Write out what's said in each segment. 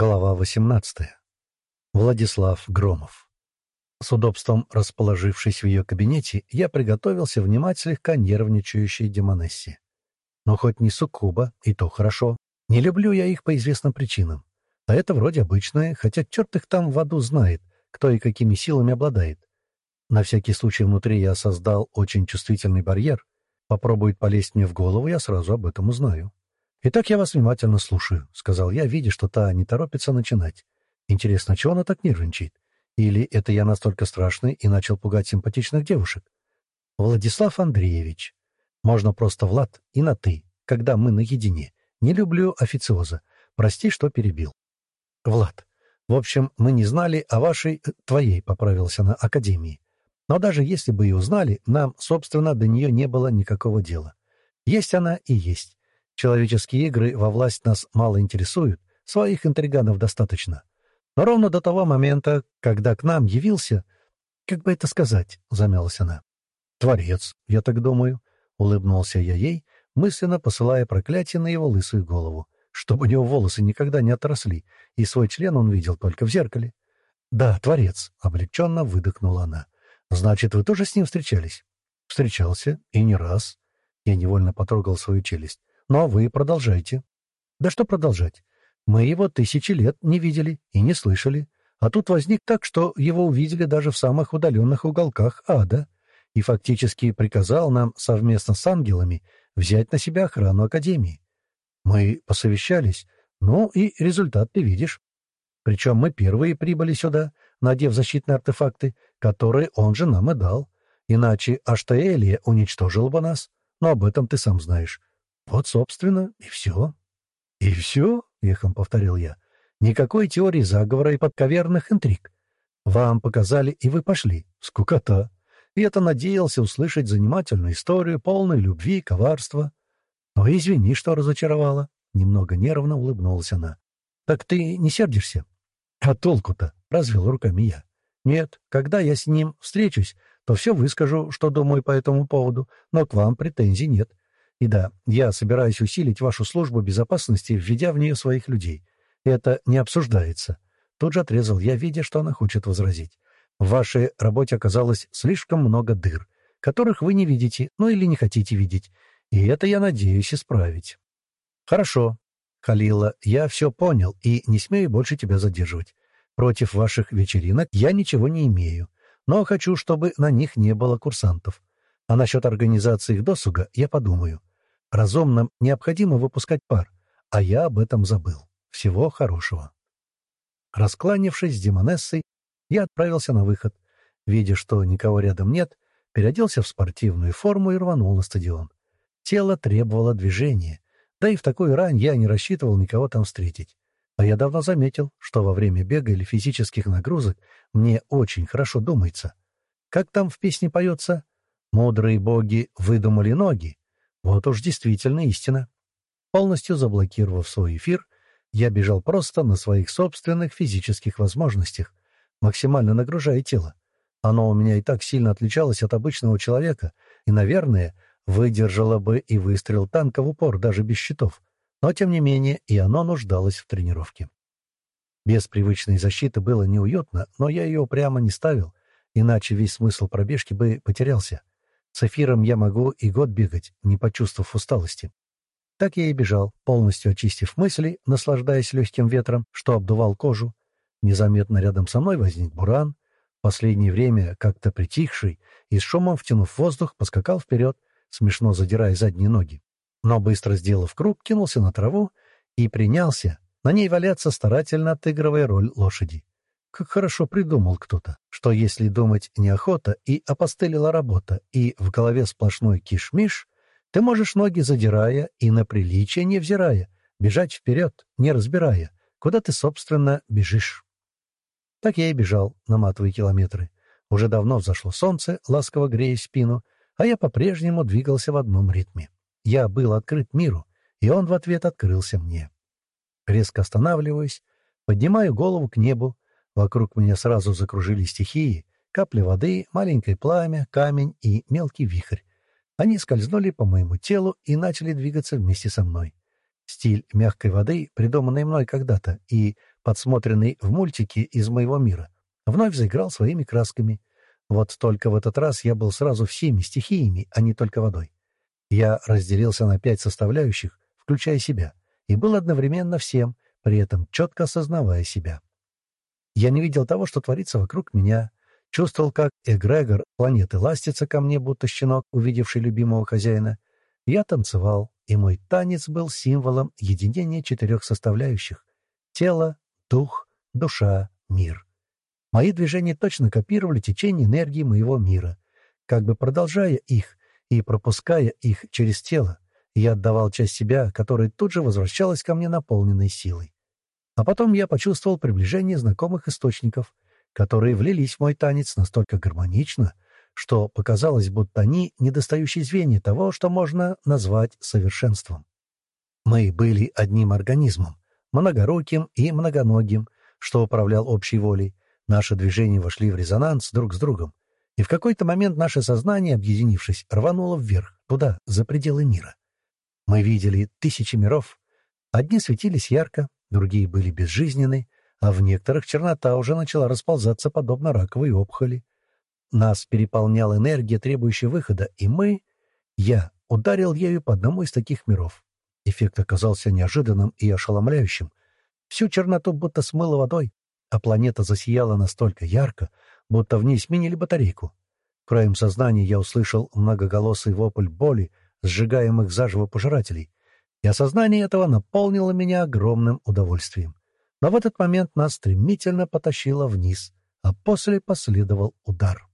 Глава 18. Владислав Громов. С удобством расположившись в ее кабинете, я приготовился внимать слегка нервничающей Демонессе. Но хоть не суккуба, и то хорошо. Не люблю я их по известным причинам. А это вроде обычное, хотя черт их там в аду знает, кто и какими силами обладает. На всякий случай внутри я создал очень чувствительный барьер. Попробует полезть мне в голову, я сразу об этом узнаю. «Итак, я вас внимательно слушаю», — сказал я, видя, что та не торопится начинать. «Интересно, чего она так нервничает? Или это я настолько страшный и начал пугать симпатичных девушек?» «Владислав Андреевич. Можно просто Влад и на «ты», когда мы наедине. Не люблю официоза. Прости, что перебил». «Влад, в общем, мы не знали о вашей... Э, твоей, — поправился на Академии. Но даже если бы и узнали, нам, собственно, до нее не было никакого дела. Есть она и есть. Человеческие игры во власть нас мало интересуют, своих интриганов достаточно. Но ровно до того момента, когда к нам явился... Как бы это сказать, — замялась она. «Творец, я так думаю», — улыбнулся я ей, мысленно посылая проклятие на его лысую голову, чтобы у него волосы никогда не отросли, и свой член он видел только в зеркале. «Да, Творец», — облегченно выдохнула она. «Значит, вы тоже с ним встречались?» «Встречался, и не раз». Я невольно потрогал свою челюсть. Но вы продолжайте. Да что продолжать? Мы его тысячи лет не видели и не слышали. А тут возник так, что его увидели даже в самых удаленных уголках ада и фактически приказал нам совместно с ангелами взять на себя охрану Академии. Мы посовещались, ну и результат ты видишь. Причем мы первые прибыли сюда, надев защитные артефакты, которые он же нам и дал. Иначе Аштаэлия уничтожил бы нас. Но об этом ты сам знаешь. Вот, собственно, и все. — И все? — эхом повторил я. — Никакой теории заговора и подковерных интриг. Вам показали, и вы пошли. Скукота. И это надеялся услышать занимательную историю, полную любви и коварства. Но извини, что разочаровала. Немного нервно улыбнулась она. — Так ты не сердишься? — А толку-то? — развел руками я. — Нет, когда я с ним встречусь, то все выскажу, что думаю по этому поводу, но к вам претензий нет. И да, я собираюсь усилить вашу службу безопасности, введя в нее своих людей. Это не обсуждается. Тут же отрезал я, видя, что она хочет возразить. В вашей работе оказалось слишком много дыр, которых вы не видите, ну или не хотите видеть. И это я надеюсь исправить. Хорошо, Халила, я все понял и не смею больше тебя задерживать. Против ваших вечеринок я ничего не имею, но хочу, чтобы на них не было курсантов. А насчет организации их досуга я подумаю. Разумным необходимо выпускать пар, а я об этом забыл. Всего хорошего. Раскланившись с Демонессой, я отправился на выход. Видя, что никого рядом нет, переоделся в спортивную форму и рванул на стадион. Тело требовало движения, да и в такой рань я не рассчитывал никого там встретить. А я давно заметил, что во время бега или физических нагрузок мне очень хорошо думается. Как там в песне поется? «Мудрые боги выдумали ноги, вот уж действительно истина. Полностью заблокировав свой эфир, я бежал просто на своих собственных физических возможностях, максимально нагружая тело. Оно у меня и так сильно отличалось от обычного человека, и, наверное, выдержало бы и выстрел танка в упор даже без щитов. Но, тем не менее, и оно нуждалось в тренировке. Без привычной защиты было неуютно, но я ее прямо не ставил, иначе весь смысл пробежки бы потерялся. С эфиром я могу и год бегать, не почувствовав усталости. Так я и бежал, полностью очистив мысли, наслаждаясь легким ветром, что обдувал кожу. Незаметно рядом со мной возник буран. В последнее время, как-то притихший, и с шумом втянув воздух, поскакал вперед, смешно задирая задние ноги. Но быстро сделав круг, кинулся на траву и принялся на ней валяться, старательно отыгрывая роль лошади. Как хорошо придумал кто-то, что если думать неохота и опостылила работа, и в голове сплошной кишмиш, ты можешь ноги задирая и на приличие невзирая, бежать вперед, не разбирая, куда ты, собственно, бежишь. Так я и бежал, наматывая километры. Уже давно взошло солнце, ласково грея спину, а я по-прежнему двигался в одном ритме. Я был открыт миру, и он в ответ открылся мне. Резко останавливаюсь, поднимаю голову к небу, Вокруг меня сразу закружили стихии, капли воды, маленькое пламя, камень и мелкий вихрь. Они скользнули по моему телу и начали двигаться вместе со мной. Стиль мягкой воды, придуманный мной когда-то и подсмотренный в мультике из моего мира, вновь заиграл своими красками. Вот только в этот раз я был сразу всеми стихиями, а не только водой. Я разделился на пять составляющих, включая себя, и был одновременно всем, при этом четко осознавая себя. Я не видел того, что творится вокруг меня, чувствовал, как эгрегор планеты ластится ко мне, будто щенок, увидевший любимого хозяина. Я танцевал, и мой танец был символом единения четырех составляющих — тело, дух, душа, мир. Мои движения точно копировали течение энергии моего мира. Как бы продолжая их и пропуская их через тело, я отдавал часть себя, которая тут же возвращалась ко мне наполненной силой. А потом я почувствовал приближение знакомых источников, которые влились в мой танец настолько гармонично, что показалось, будто они недостающие звенья того, что можно назвать совершенством. Мы были одним организмом, многоруким и многоногим, что управлял общей волей. Наши движения вошли в резонанс друг с другом, и в какой-то момент наше сознание, объединившись, рвануло вверх, туда, за пределы мира. Мы видели тысячи миров. Одни светились ярко, другие были безжизненны, а в некоторых чернота уже начала расползаться подобно раковой опухоли. Нас переполняла энергия, требующая выхода, и мы, я, ударил ею по одному из таких миров. Эффект оказался неожиданным и ошеломляющим. Всю черноту будто смыло водой, а планета засияла настолько ярко, будто в ней сменили батарейку. Краем сознания я услышал многоголосый вопль боли, сжигаемых заживо пожирателей, и осознание этого наполнило меня огромным удовольствием. Но в этот момент нас стремительно потащило вниз, а после последовал удар.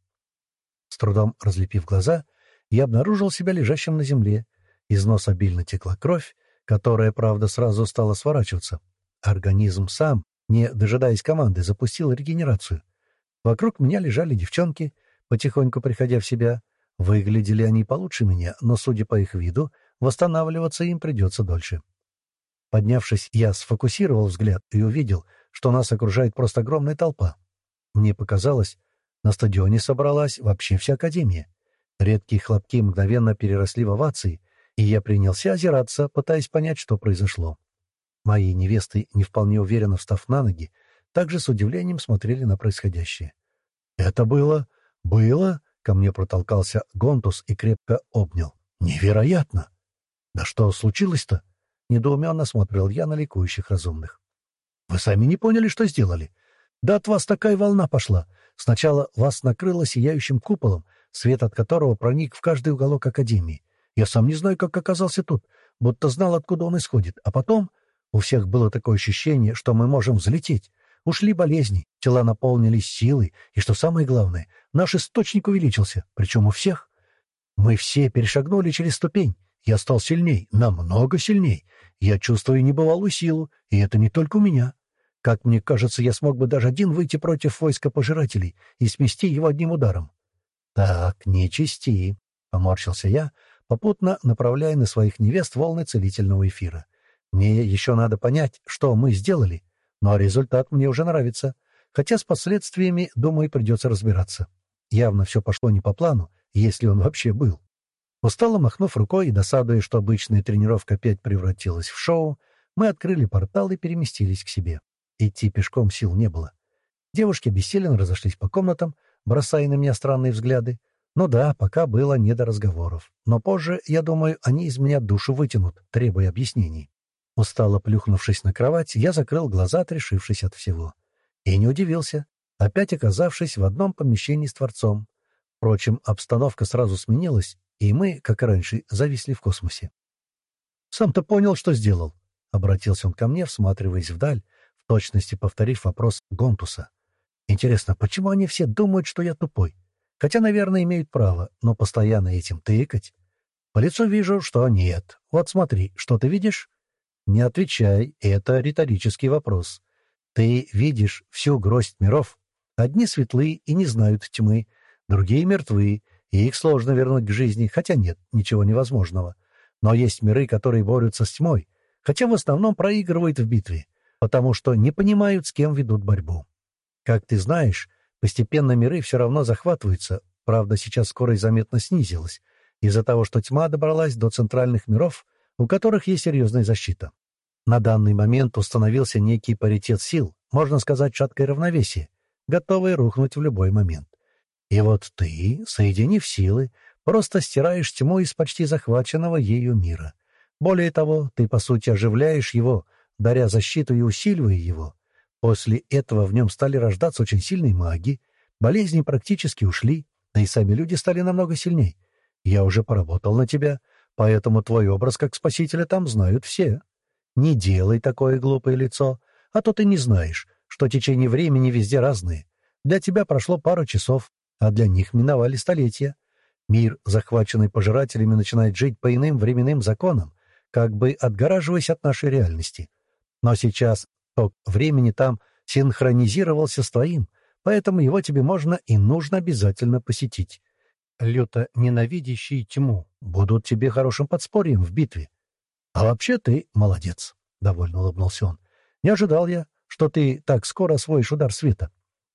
С трудом разлепив глаза, я обнаружил себя лежащим на земле. Из носа обильно текла кровь, которая, правда, сразу стала сворачиваться. Организм сам, не дожидаясь команды, запустил регенерацию. Вокруг меня лежали девчонки, потихоньку приходя в себя. Выглядели они получше меня, но, судя по их виду, восстанавливаться им придется дольше. Поднявшись, я сфокусировал взгляд и увидел, что нас окружает просто огромная толпа. Мне показалось, на стадионе собралась вообще вся Академия. Редкие хлопки мгновенно переросли в овации, и я принялся озираться, пытаясь понять, что произошло. Мои невесты, не вполне уверенно встав на ноги, также с удивлением смотрели на происходящее. «Это было... было...» — ко мне протолкался Гонтус и крепко обнял. «Невероятно!» «Да что случилось-то?» — недоуменно смотрел я на ликующих разумных. «Вы сами не поняли, что сделали? Да от вас такая волна пошла. Сначала вас накрыло сияющим куполом, свет от которого проник в каждый уголок Академии. Я сам не знаю, как оказался тут, будто знал, откуда он исходит. А потом у всех было такое ощущение, что мы можем взлететь. Ушли болезни, тела наполнились силой, и, что самое главное, наш источник увеличился, причем у всех. Мы все перешагнули через ступень. Я стал сильней, намного сильней. Я чувствую небывалую силу, и это не только у меня. Как мне кажется, я смог бы даже один выйти против войска пожирателей и смести его одним ударом. — Так, не чисти, — поморщился я, попутно направляя на своих невест волны целительного эфира. Мне еще надо понять, что мы сделали, но результат мне уже нравится, хотя с последствиями, думаю, придется разбираться. Явно все пошло не по плану, если он вообще был. Устало махнув рукой и досадуя, что обычная тренировка опять превратилась в шоу, мы открыли портал и переместились к себе. Идти пешком сил не было. Девушки бессиленно разошлись по комнатам, бросая на меня странные взгляды, ну да, пока было не до разговоров. Но позже, я думаю, они из меня душу вытянут, требуя объяснений. Устало плюхнувшись на кровать, я закрыл глаза, отрешившись от всего. И не удивился, опять оказавшись в одном помещении с Творцом. Впрочем, обстановка сразу сменилась, и мы, как раньше, зависли в космосе. «Сам-то понял, что сделал?» — обратился он ко мне, всматриваясь вдаль, в точности повторив вопрос Гонтуса. «Интересно, почему они все думают, что я тупой?» Хотя, наверное, имеют право, но постоянно этим тыкать. По лицу вижу, что нет. Вот смотри, что ты видишь? Не отвечай, это риторический вопрос. Ты видишь всю гроздь миров. Одни светлые и не знают тьмы, другие мертвы, и их сложно вернуть к жизни, хотя нет, ничего невозможного. Но есть миры, которые борются с тьмой, хотя в основном проигрывают в битве, потому что не понимают, с кем ведут борьбу. Как ты знаешь, Постепенно миры все равно захватываются, правда, сейчас скорость заметно снизилась, из-за того, что тьма добралась до центральных миров, у которых есть серьезная защита. На данный момент установился некий паритет сил, можно сказать, шаткое равновесие, готовое рухнуть в любой момент. И вот ты, соединив силы, просто стираешь тьму из почти захваченного ею мира. Более того, ты, по сути, оживляешь его, даря защиту и усиливая его. После этого в нем стали рождаться очень сильные маги, болезни практически ушли, да и сами люди стали намного сильней. Я уже поработал на тебя, поэтому твой образ как спасителя там знают все. Не делай такое глупое лицо, а то ты не знаешь, что течение времени везде разные. Для тебя прошло пару часов, а для них миновали столетия. Мир, захваченный пожирателями, начинает жить по иным временным законам, как бы отгораживаясь от нашей реальности. Но сейчас ток времени там синхронизировался с твоим, поэтому его тебе можно и нужно обязательно посетить. Люто ненавидящие тьму будут тебе хорошим подспорьем в битве. А вообще ты молодец, — довольно улыбнулся он. Не ожидал я, что ты так скоро освоишь удар света.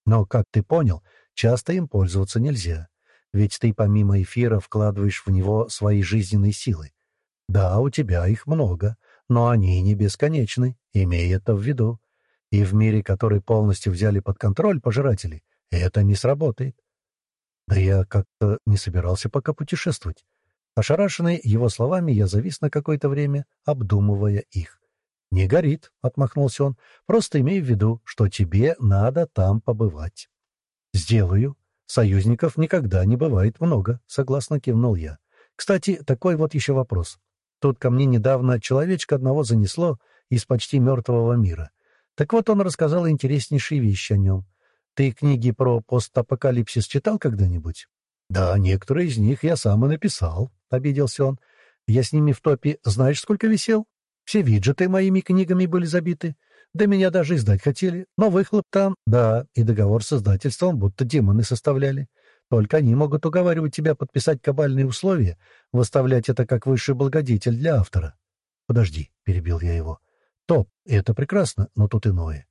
Но, как ты понял, часто им пользоваться нельзя. Ведь ты помимо эфира вкладываешь в него свои жизненные силы. Да, у тебя их много, но они не бесконечны, имей это в виду. И в мире, который полностью взяли под контроль пожиратели, это не сработает. Да я как-то не собирался пока путешествовать. Ошарашенный его словами, я завис на какое-то время, обдумывая их. «Не горит», — отмахнулся он, — «просто имей в виду, что тебе надо там побывать». «Сделаю. Союзников никогда не бывает много», — согласно кивнул я. «Кстати, такой вот еще вопрос. Тут ко мне недавно человечка одного занесло из почти мертвого мира. Так вот он рассказал интереснейшие вещи о нем. Ты книги про постапокалипсис читал когда-нибудь? Да, некоторые из них я сам и написал, — обиделся он. Я с ними в топе знаешь, сколько висел? Все виджеты моими книгами были забиты. Да меня даже издать хотели. Но выхлоп там, да, и договор с издательством будто демоны составляли. Только они могут уговаривать тебя подписать кабальные условия, выставлять это как высший благодетель для автора. Подожди, — перебил я его. Топ, это прекрасно, но тут иное.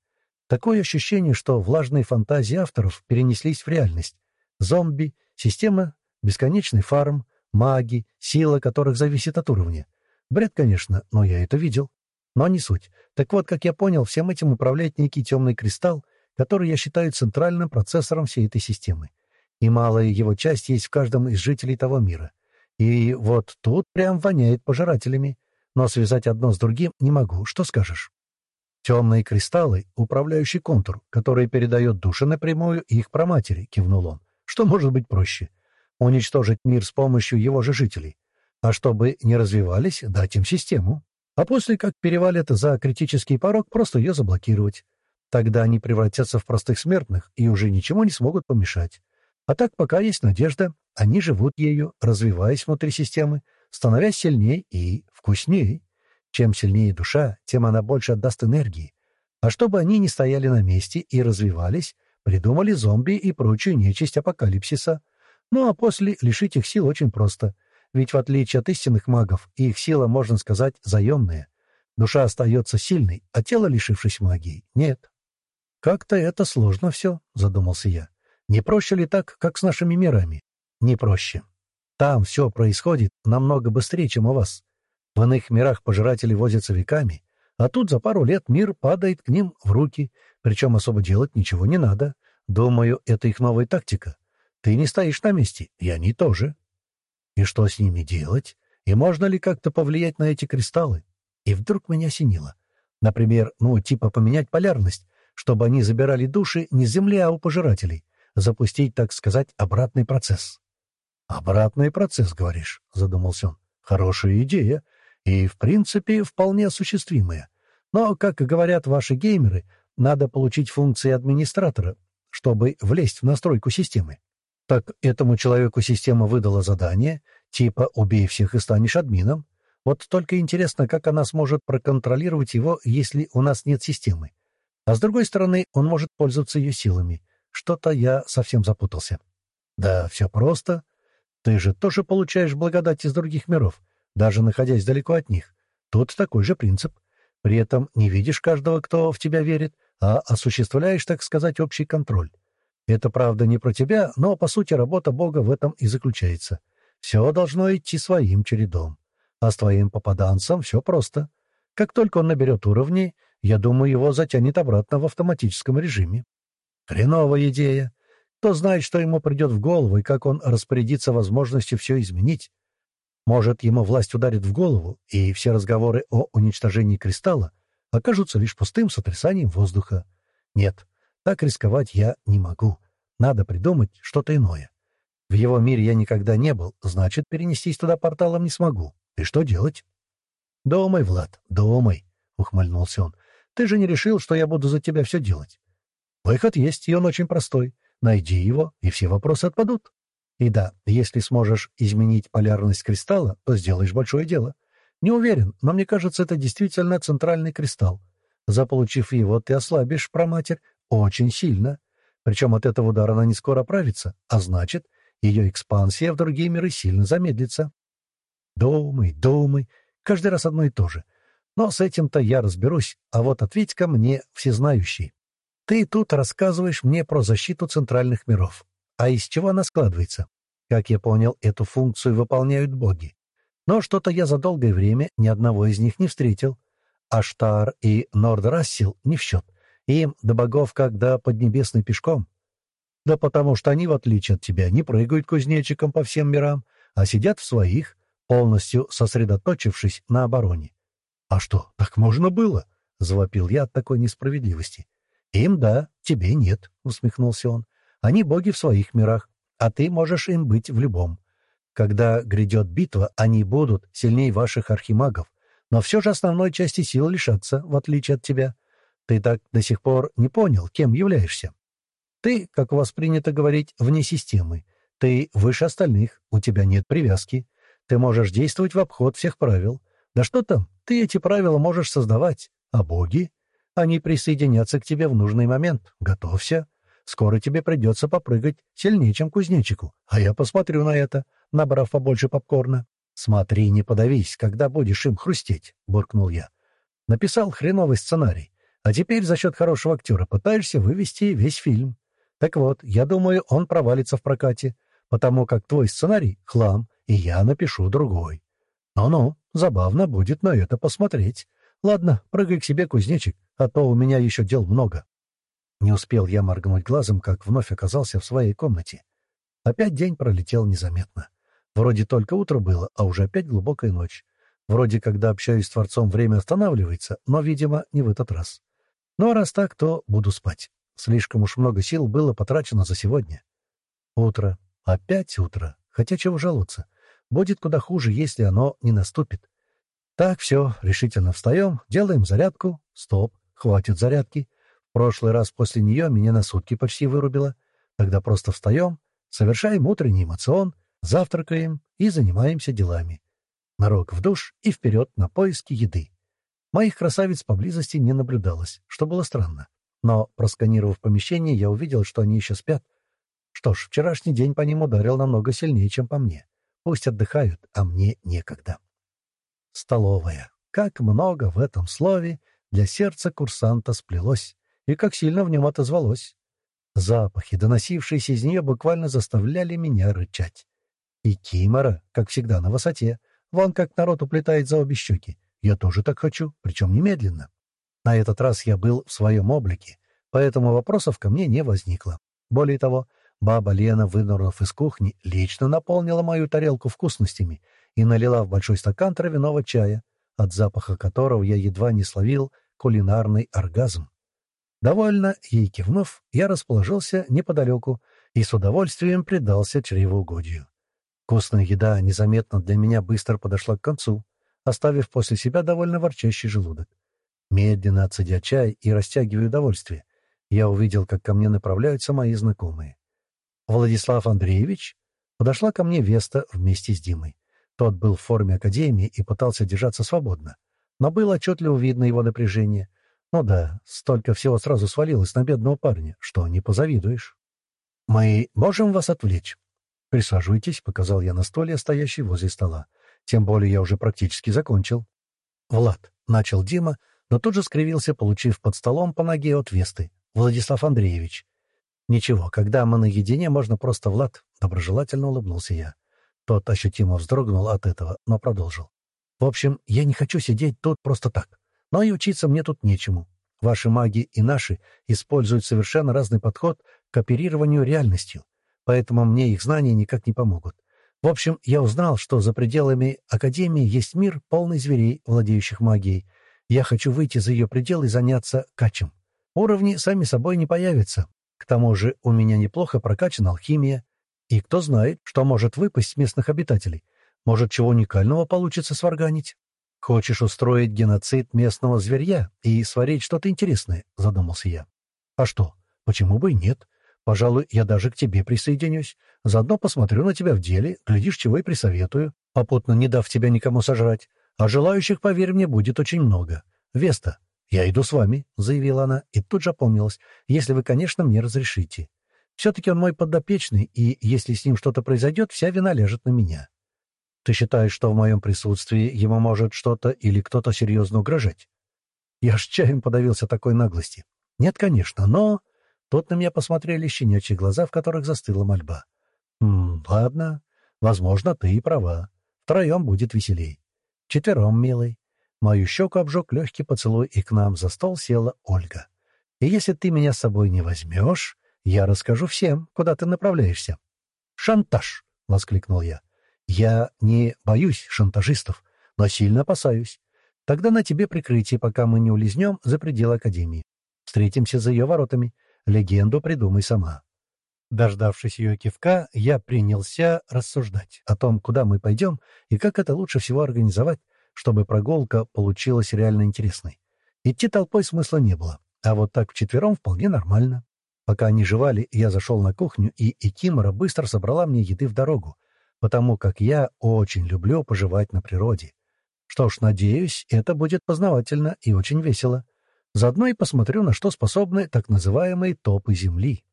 Такое ощущение, что влажные фантазии авторов перенеслись в реальность. Зомби, система, бесконечный фарм, маги, сила которых зависит от уровня. Бред, конечно, но я это видел. Но не суть. Так вот, как я понял, всем этим управляет некий темный кристалл, который я считаю центральным процессором всей этой системы и малая его часть есть в каждом из жителей того мира. И вот тут прям воняет пожирателями. Но связать одно с другим не могу. Что скажешь? Темные кристаллы — управляющий контур, который передает души напрямую их проматери, — кивнул он. Что может быть проще? Уничтожить мир с помощью его же жителей. А чтобы не развивались, дать им систему. А после, как перевалят за критический порог, просто ее заблокировать. Тогда они превратятся в простых смертных и уже ничего не смогут помешать. А так, пока есть надежда, они живут ею, развиваясь внутри системы, становясь сильнее и вкуснее. Чем сильнее душа, тем она больше отдаст энергии. А чтобы они не стояли на месте и развивались, придумали зомби и прочую нечисть апокалипсиса. Ну а после лишить их сил очень просто. Ведь в отличие от истинных магов, их сила, можно сказать, заемная. Душа остается сильной, а тело, лишившись магии, нет. «Как-то это сложно все», — задумался я. Не проще ли так, как с нашими мирами? Не проще. Там все происходит намного быстрее, чем у вас. В иных мирах пожиратели возятся веками, а тут за пару лет мир падает к ним в руки, причем особо делать ничего не надо. Думаю, это их новая тактика. Ты не стоишь на месте, и они тоже. И что с ними делать? И можно ли как-то повлиять на эти кристаллы? И вдруг меня осенило. Например, ну, типа поменять полярность, чтобы они забирали души не с Земли, а у пожирателей запустить, так сказать, обратный процесс. «Обратный процесс, говоришь?» — задумался он. «Хорошая идея и, в принципе, вполне осуществимая. Но, как говорят ваши геймеры, надо получить функции администратора, чтобы влезть в настройку системы. Так этому человеку система выдала задание, типа «убей всех и станешь админом». Вот только интересно, как она сможет проконтролировать его, если у нас нет системы. А с другой стороны, он может пользоваться ее силами. Что-то я совсем запутался. Да, все просто. Ты же тоже получаешь благодать из других миров, даже находясь далеко от них. Тут такой же принцип. При этом не видишь каждого, кто в тебя верит, а осуществляешь, так сказать, общий контроль. Это, правда, не про тебя, но, по сути, работа Бога в этом и заключается. Все должно идти своим чередом. А с твоим попаданцем все просто. Как только он наберет уровни, я думаю, его затянет обратно в автоматическом режиме. Хреновая идея. Кто знает, что ему придет в голову и как он распорядится возможностью все изменить. Может, ему власть ударит в голову, и все разговоры о уничтожении кристалла окажутся лишь пустым сотрясанием воздуха. Нет, так рисковать я не могу. Надо придумать что-то иное. В его мире я никогда не был, значит, перенестись туда порталом не смогу. И что делать? — Думай, Влад, думай, — ухмыльнулся он. — Ты же не решил, что я буду за тебя все делать. Выход есть, и он очень простой. Найди его, и все вопросы отпадут. И да, если сможешь изменить полярность кристалла, то сделаешь большое дело. Не уверен, но мне кажется, это действительно центральный кристалл. Заполучив его, ты ослабишь проматерь очень сильно. Причем от этого удара она не скоро оправится, а значит, ее экспансия в другие миры сильно замедлится. Думай, думай, каждый раз одно и то же. Но с этим-то я разберусь, а вот ответь-ка мне, всезнающий. Ты тут рассказываешь мне про защиту центральных миров. А из чего она складывается? Как я понял, эту функцию выполняют боги. Но что-то я за долгое время ни одного из них не встретил. Аштар и Нордрассил не в счет. Им до богов как до поднебесной пешком. Да потому что они, в отличие от тебя, не прыгают кузнечиком по всем мирам, а сидят в своих, полностью сосредоточившись на обороне. «А что, так можно было?» — завопил я от такой несправедливости. «Им да, тебе нет», — усмехнулся он. Они боги в своих мирах, а ты можешь им быть в любом. Когда грядет битва, они будут сильнее ваших архимагов, но все же основной части сил лишатся, в отличие от тебя. Ты так до сих пор не понял, кем являешься. Ты, как у вас принято говорить, вне системы. Ты выше остальных, у тебя нет привязки. Ты можешь действовать в обход всех правил. Да что там, ты эти правила можешь создавать. А боги? Они присоединятся к тебе в нужный момент. Готовься. Скоро тебе придется попрыгать сильнее, чем кузнечику. А я посмотрю на это, набрав побольше попкорна. «Смотри, не подавись, когда будешь им хрустеть», — буркнул я. Написал хреновый сценарий, а теперь за счет хорошего актера пытаешься вывести весь фильм. Так вот, я думаю, он провалится в прокате, потому как твой сценарий — хлам, и я напишу другой. Ну-ну, забавно будет на это посмотреть. Ладно, прыгай к себе, кузнечик, а то у меня еще дел много. Не успел я моргнуть глазом, как вновь оказался в своей комнате. Опять день пролетел незаметно. Вроде только утро было, а уже опять глубокая ночь. Вроде, когда общаюсь с Творцом, время останавливается, но, видимо, не в этот раз. А раз так, то буду спать. Слишком уж много сил было потрачено за сегодня. Утро. Опять утро. Хотя чего жаловаться. Будет куда хуже, если оно не наступит. Так, все, решительно встаем, делаем зарядку. Стоп, хватит зарядки прошлый раз после нее меня на сутки почти вырубило. Тогда просто встаем, совершаем утренний эмоцион, завтракаем и занимаемся делами. Нарок в душ и вперед на поиски еды. Моих красавиц поблизости не наблюдалось, что было странно. Но, просканировав помещение, я увидел, что они еще спят. Что ж, вчерашний день по ним ударил намного сильнее, чем по мне. Пусть отдыхают, а мне некогда. Столовая. Как много в этом слове для сердца курсанта сплелось и как сильно в нем отозвалось. Запахи, доносившиеся из нее, буквально заставляли меня рычать. И Кимора, как всегда, на высоте. Вон как народ уплетает за обе щеки. Я тоже так хочу, причем немедленно. На этот раз я был в своем облике, поэтому вопросов ко мне не возникло. Более того, баба Лена, вынырнув из кухни, лично наполнила мою тарелку вкусностями и налила в большой стакан травяного чая, от запаха которого я едва не словил кулинарный оргазм. Довольно ей кивнув, я расположился неподалеку и с удовольствием предался чревоугодию. Вкусная еда незаметно для меня быстро подошла к концу, оставив после себя довольно ворчащий желудок. Медленно отсадя чай и растягивая удовольствие, я увидел, как ко мне направляются мои знакомые. Владислав Андреевич подошла ко мне Веста вместе с Димой. Тот был в форме академии и пытался держаться свободно, но было отчетливо видно его напряжение — ну да, столько всего сразу свалилось на бедного парня, что не позавидуешь. «Мы можем вас отвлечь?» «Присаживайтесь», — показал я на столе, стоящий возле стола. «Тем более я уже практически закончил». «Влад», — начал Дима, но тут же скривился, получив под столом по ноге от Весты. «Владислав Андреевич». «Ничего, когда мы наедине, можно просто Влад», — доброжелательно улыбнулся я. Тот ощутимо вздрогнул от этого, но продолжил. «В общем, я не хочу сидеть тут просто так. Но и учиться мне тут нечему. Ваши маги и наши используют совершенно разный подход к оперированию реальностью, поэтому мне их знания никак не помогут. В общем, я узнал, что за пределами Академии есть мир, полный зверей, владеющих магией. Я хочу выйти за ее пределы и заняться качем. Уровни сами собой не появятся. К тому же у меня неплохо прокачана алхимия. И кто знает, что может выпасть местных обитателей. Может, чего уникального получится сварганить. «Хочешь устроить геноцид местного зверья и сварить что-то интересное?» — задумался я. «А что? Почему бы и нет? Пожалуй, я даже к тебе присоединюсь. Заодно посмотрю на тебя в деле, глядишь, чего и присоветую, попутно не дав тебя никому сожрать. А желающих, поверь мне, будет очень много. Веста, я иду с вами», — заявила она, и тут же опомнилась, «если вы, конечно, мне разрешите. Все-таки он мой подопечный, и если с ним что-то произойдет, вся вина ляжет на меня. Ты считаешь, что в моем присутствии ему может что-то или кто-то серьезно угрожать? Я аж чаем подавился такой наглости. Нет, конечно, но... Тут на меня посмотрели щенячьи глаза, в которых застыла мольба. «М, ладно, возможно, ты и права. Втроем будет веселей. Четвером, милый. Мою щеку обжег легкий поцелуй, и к нам за стол села Ольга. И если ты меня с собой не возьмешь, я расскажу всем, куда ты направляешься. «Шантаж!» — воскликнул я. Я не боюсь шантажистов, но сильно опасаюсь. Тогда на тебе прикрытие, пока мы не улизнем за пределы Академии. Встретимся за ее воротами. Легенду придумай сама». Дождавшись ее кивка, я принялся рассуждать о том, куда мы пойдем и как это лучше всего организовать, чтобы прогулка получилась реально интересной. Идти толпой смысла не было, а вот так вчетвером вполне нормально. Пока они жевали, я зашел на кухню, и Икимора быстро собрала мне еды в дорогу, потому как я очень люблю поживать на природе. Что ж, надеюсь, это будет познавательно и очень весело. Заодно и посмотрю, на что способны так называемые топы Земли.